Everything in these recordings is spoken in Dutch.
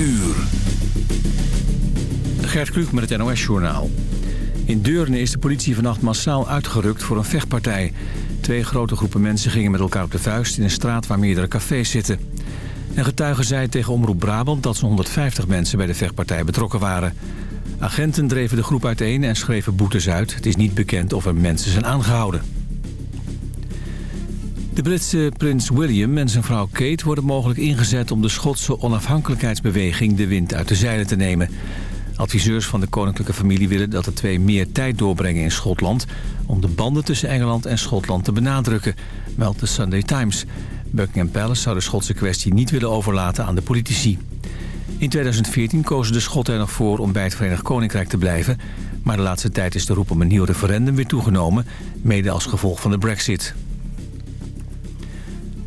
uur. Gert Kluk met het NOS-journaal. In Deurne is de politie vannacht massaal uitgerukt voor een vechtpartij. Twee grote groepen mensen gingen met elkaar op de vuist... in een straat waar meerdere cafés zitten. Een getuige zei tegen Omroep Brabant dat zo'n 150 mensen bij de vechtpartij betrokken waren. Agenten dreven de groep uiteen en schreven boetes uit. Het is niet bekend of er mensen zijn aangehouden. De Britse prins William en zijn vrouw Kate worden mogelijk ingezet... om de Schotse onafhankelijkheidsbeweging de wind uit de zeilen te nemen. Adviseurs van de koninklijke familie willen dat de twee meer tijd doorbrengen in Schotland... om de banden tussen Engeland en Schotland te benadrukken, meldt de Sunday Times. Buckingham Palace zou de Schotse kwestie niet willen overlaten aan de politici. In 2014 kozen de Schotten er nog voor om bij het Verenigd Koninkrijk te blijven... maar de laatste tijd is de roep om een nieuw referendum weer toegenomen... mede als gevolg van de brexit.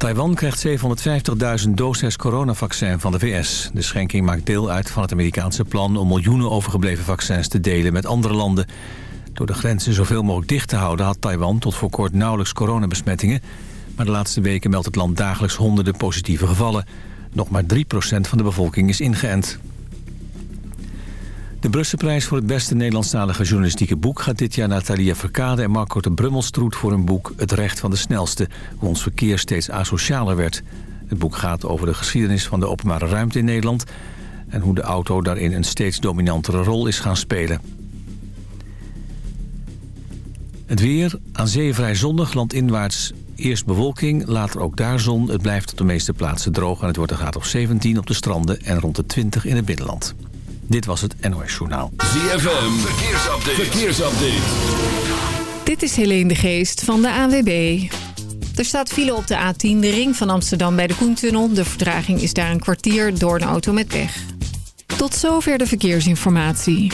Taiwan krijgt 750.000 doses coronavaccin van de VS. De schenking maakt deel uit van het Amerikaanse plan... om miljoenen overgebleven vaccins te delen met andere landen. Door de grenzen zoveel mogelijk dicht te houden... had Taiwan tot voor kort nauwelijks coronabesmettingen... maar de laatste weken meldt het land dagelijks honderden positieve gevallen. Nog maar 3% van de bevolking is ingeënt. De Brusselprijs voor het beste Nederlandstalige journalistieke boek... gaat dit jaar naar Thalia Verkade en Marco de Brummelstroet voor hun boek... Het Recht van de Snelste, hoe ons verkeer steeds asocialer werd. Het boek gaat over de geschiedenis van de openbare ruimte in Nederland... en hoe de auto daarin een steeds dominantere rol is gaan spelen. Het weer, aan zee vrij zonnig, landinwaarts eerst bewolking, later ook daar zon. Het blijft op de meeste plaatsen droog en het wordt een graad of 17 op de stranden... en rond de 20 in het binnenland. Dit was het NOS Journaal. ZFM, verkeersupdate. verkeersupdate. Dit is Helene de Geest van de AWB. Er staat file op de A10, de ring van Amsterdam bij de Koentunnel. De vertraging is daar een kwartier door een auto met weg. Tot zover de verkeersinformatie.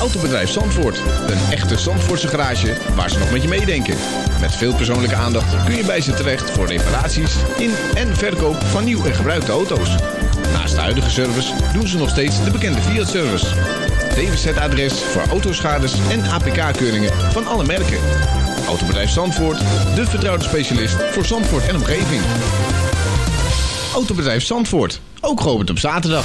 Autobedrijf Zandvoort. Een echte Zandvoortse garage waar ze nog met je meedenken. Met veel persoonlijke aandacht kun je bij ze terecht voor reparaties in en verkoop van nieuw en gebruikte auto's. Naast de huidige service doen ze nog steeds de bekende Fiat-service. DWZ-adres voor autoschades en APK-keuringen van alle merken. Autobedrijf Zandvoort, de vertrouwde specialist voor Zandvoort en omgeving. Autobedrijf Zandvoort, ook geopend op zaterdag.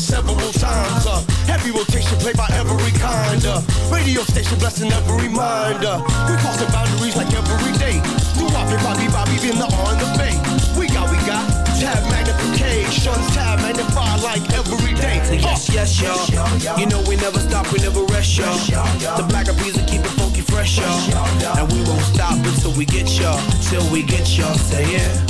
Several times. Uh, heavy rotation played by every kind. Uh, radio station blessing every mind. Uh, we crossing boundaries like every day. New Bobby, Bobby, Bobby, in the on the bay. We got, we got tab magnification, tab magnify like every day. So yes, yes, y'all. You know we never stop, we never rest, y'all. The black of peas will keep it funky fresh, y'all. And we won't stop until we get y'all. Till we get y'all. Say yeah.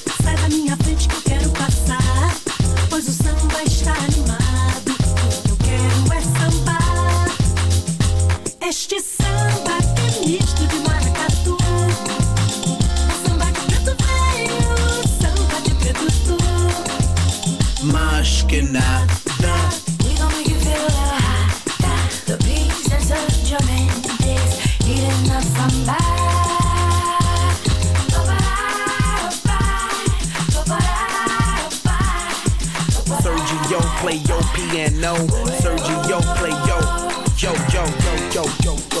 piano. Sergio, play yo, yo, yo, yo, yo, yo. yo.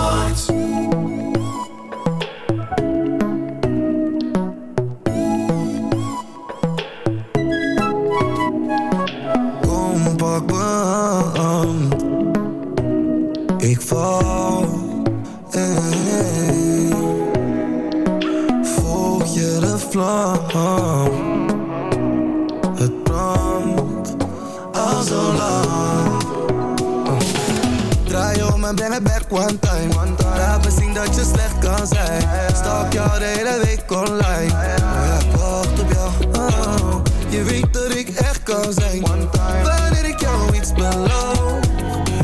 it back one time. Laat me zien dat je slecht kan zijn. Stalk jou de hele week online. Oh ja, ik wacht op jou. Je weet dat ik echt kan zijn. Wanneer ik jou iets beloof.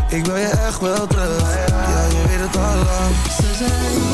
Ik wil je echt wel terug. Ja, je weet het al lang. Ze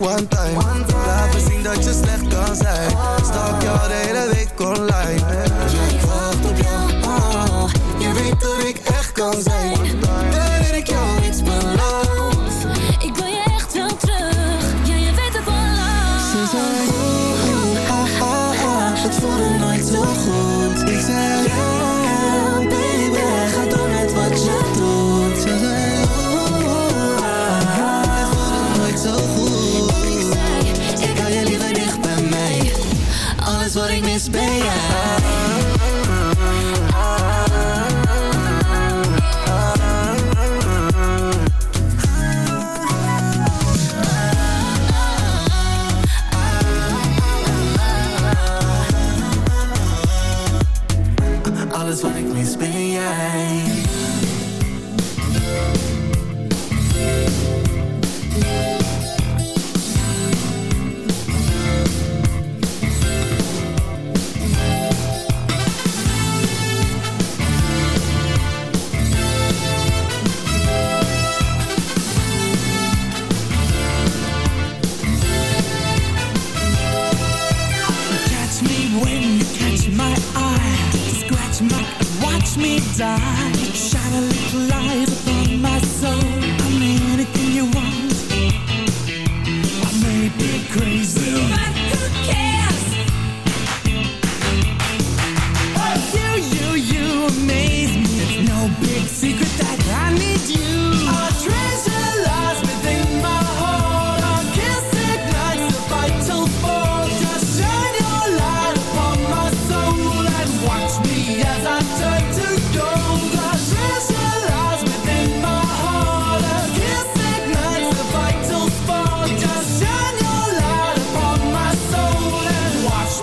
one time. Laat me zien dat je slecht kan zijn. Stalk jou de hele week online. Op jou, oh, je weet dat ik echt kan zijn.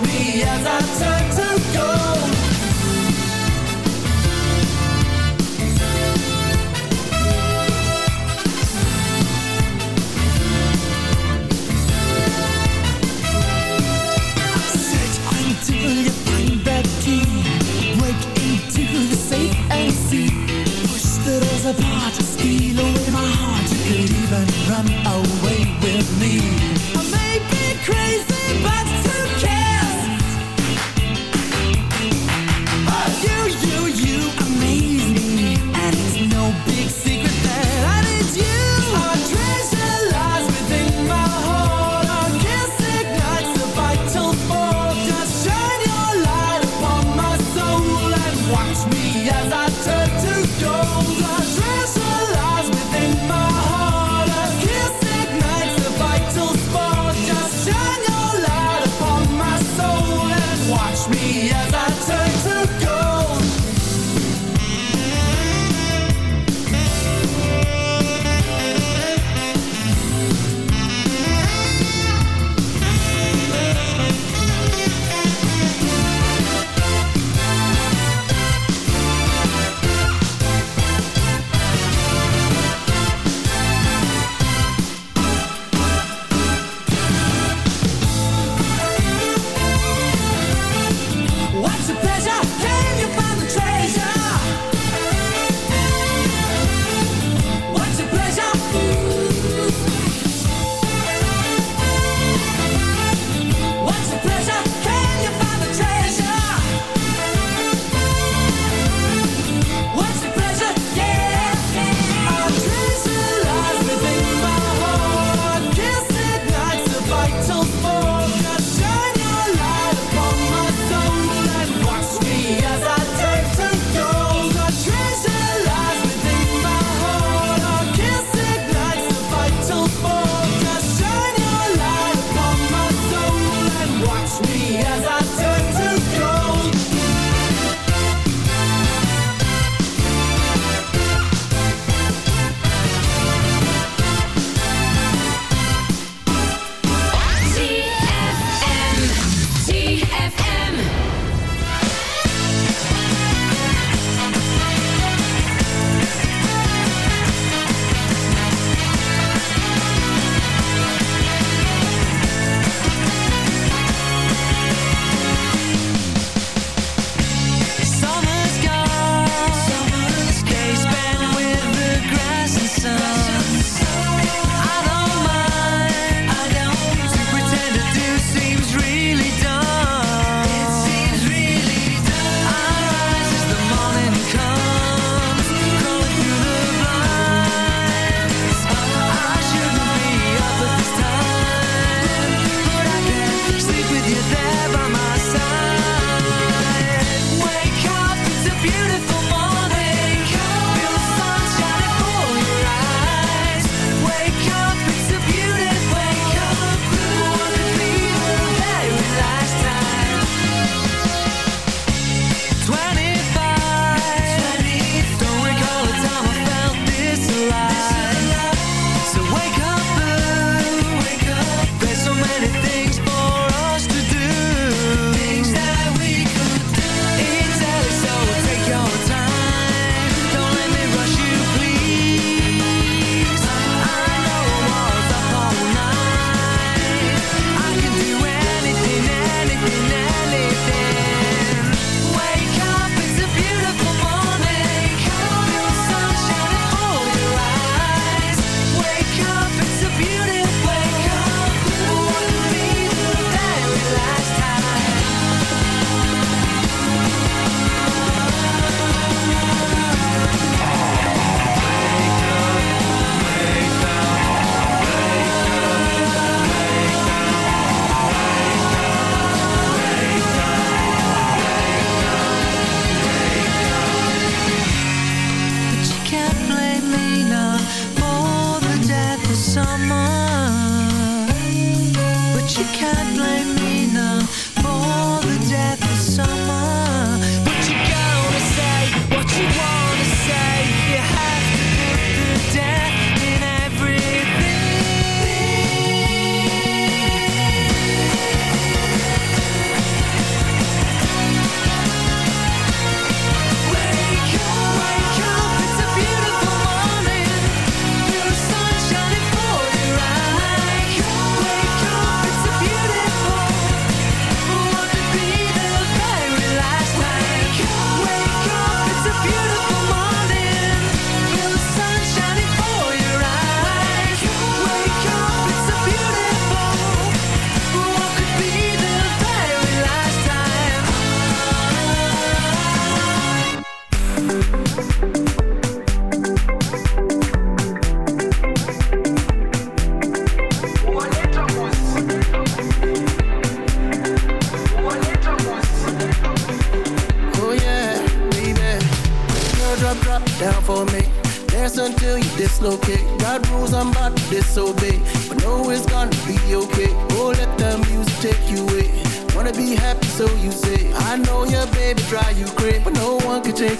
me as I turn to go key. Break into the safe and see. Push the doors apart. Steal away my heart. You could even run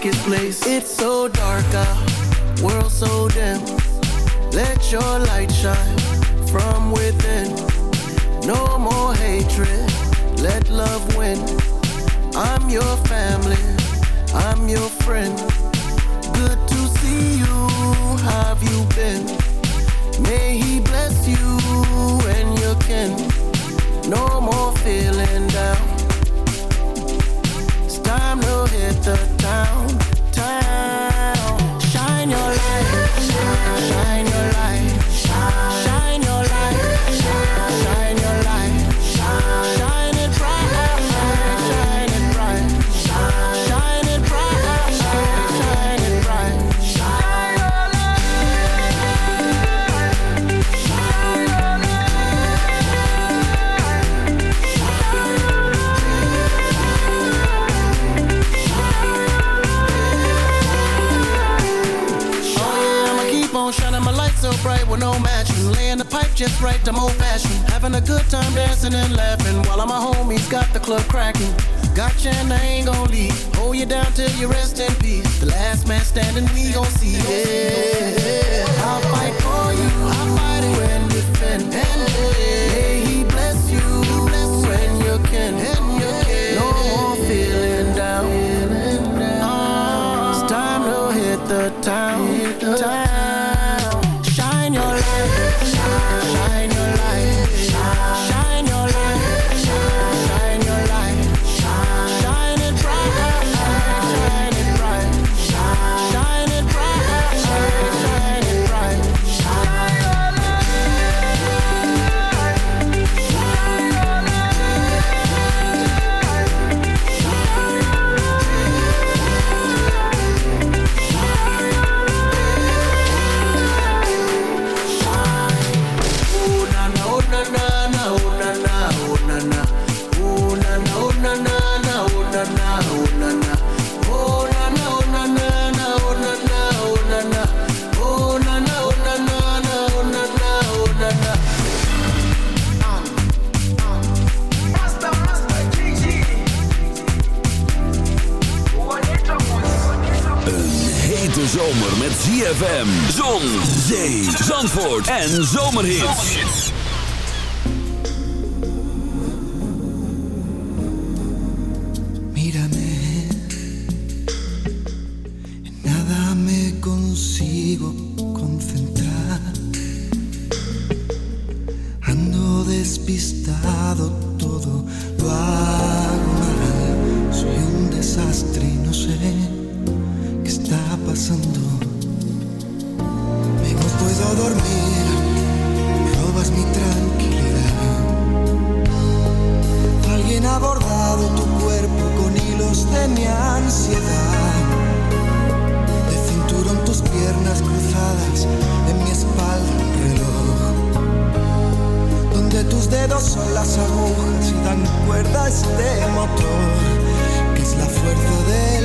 It's so dark out, world so dim. Let your light shine en zomerhits. este motor, que es la fuerza de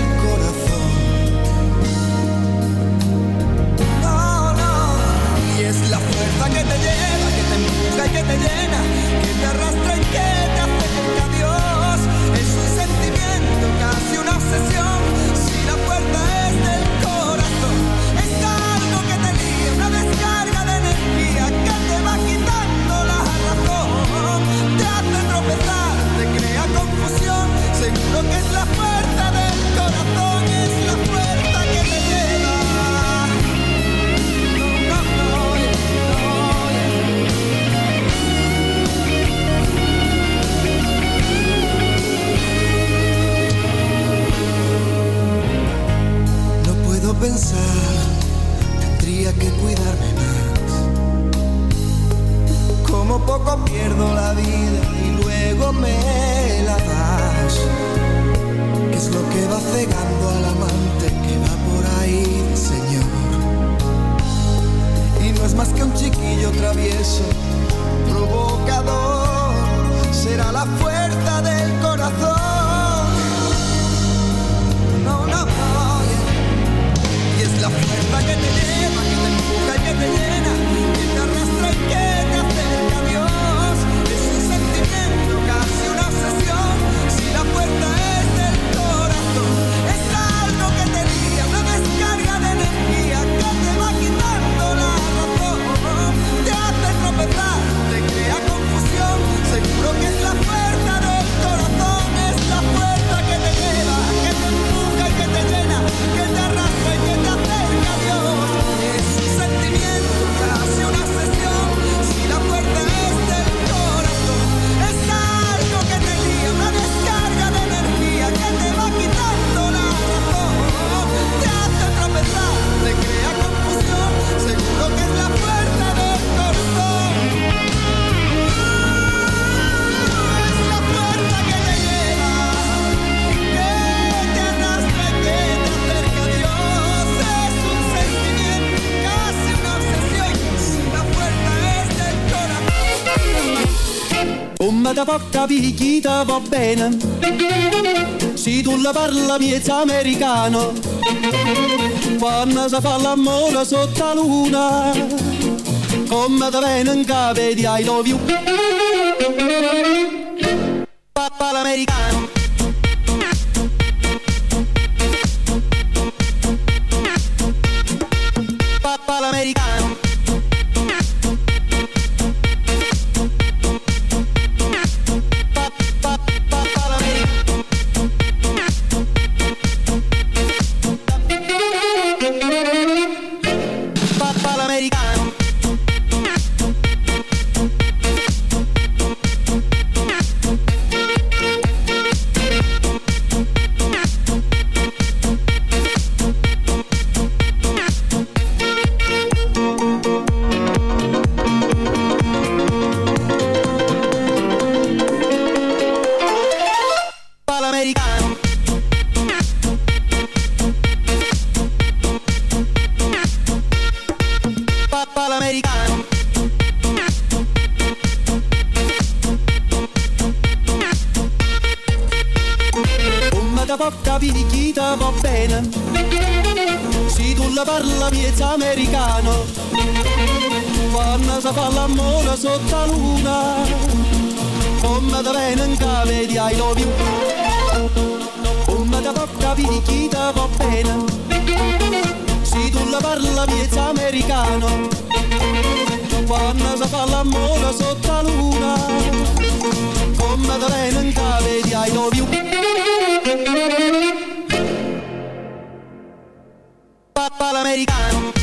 faccia poca picchita va bene. Si tu la parla miezza americano, quando si fa l'amore sotto luna, come te in cave di I love you. Papà l'americano. parla miezza americano, quando si fa l'amore sotto la luna, come da venga vedi ai lovi, come da porta vedi chi ti va bene, se tu la parla miezza americano, quando si fa l'amore sotto la luna, come da venga vedi ai lovi. paloamericano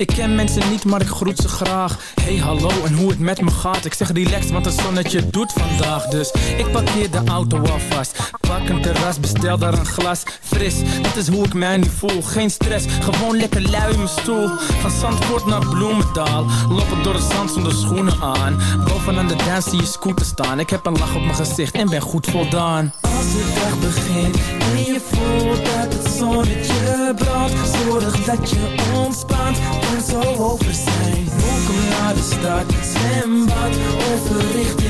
Ik ken mensen niet, maar ik groet ze graag. Hey hallo en hoe het met me gaat? Ik zeg relaxed, want het zonnetje doet vandaag. Dus ik parkeer de auto alvast. Pak een terras, bestel daar een glas Fris, dat is hoe ik mij nu voel. Geen stress, gewoon lekker lui in mijn stoel. Van Zandvoort naar Bloemendaal. Lopen door het zand zonder schoenen aan. Bovenaan de dance zie je scooter staan. Ik heb een lach op mijn gezicht en ben goed voldaan. Als de dag begint en je voelt dat het zonnetje brandt Zorg dat je ontspant, kan zo over zijn. Welkom naar de stad, zwembad Over richting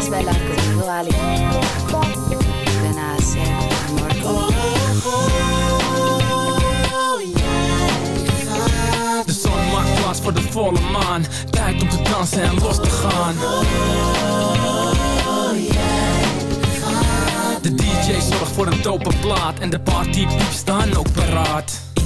¿Quieres bailar conmigo, Ali? Ven a hacer amor conmigo. De zon maakt plaats voor de volle maan Tijd om te dansen en los te gaan De DJ zorgt voor een dope plaat En de partypieps staan ook paraat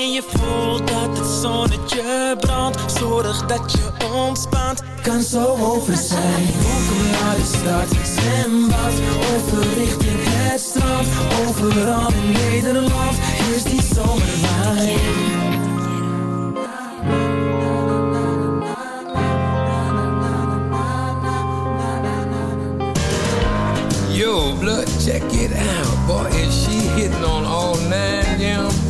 en je voelt dat het zonnetje brandt. Zorg dat je ontspant, kan zo over zijn. Welkom naar de stad, zwembad, over richting het strand. Overal in Nederland. Is die zomerwijn Yo, blood, check it out. Boy, is she hitting on all nine, Jim?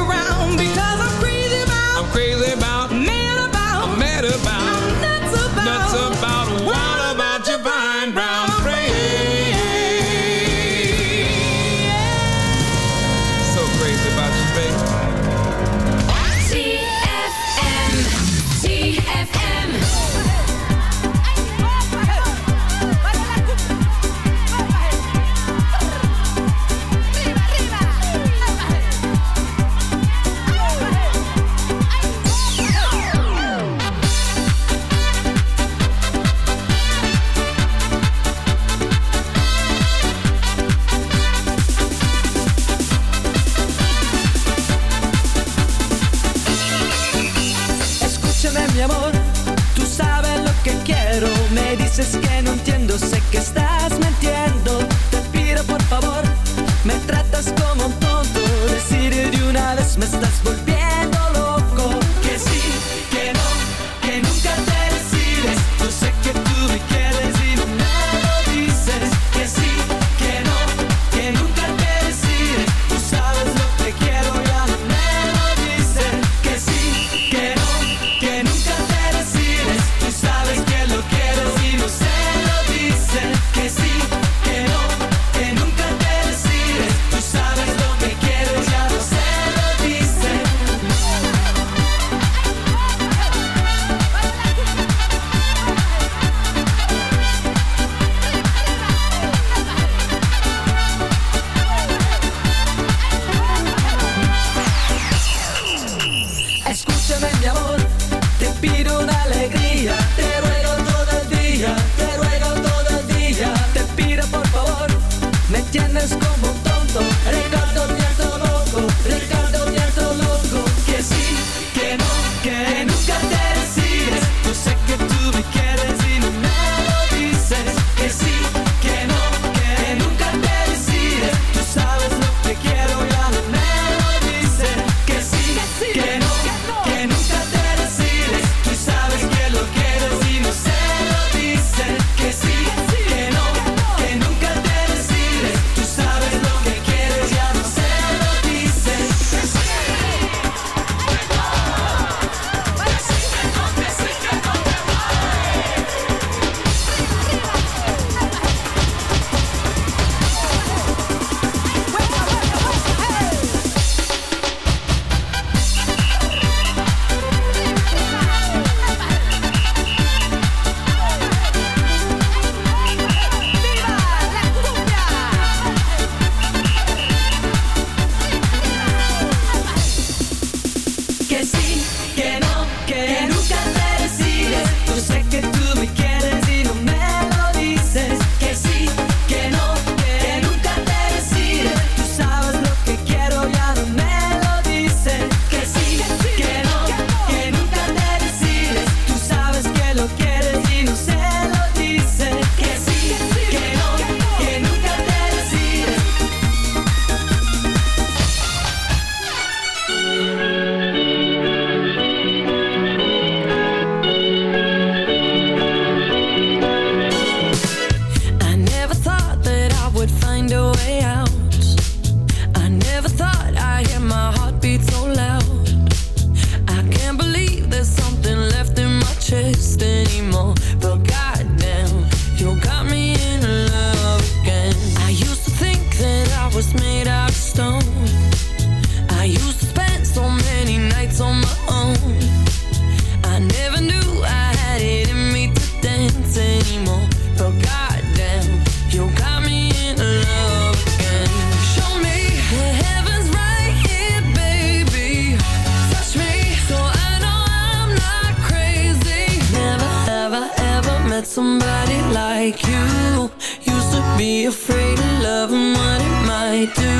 somebody like you. Used to be afraid of love and what it might do.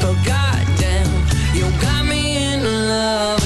But goddamn, you got me in love.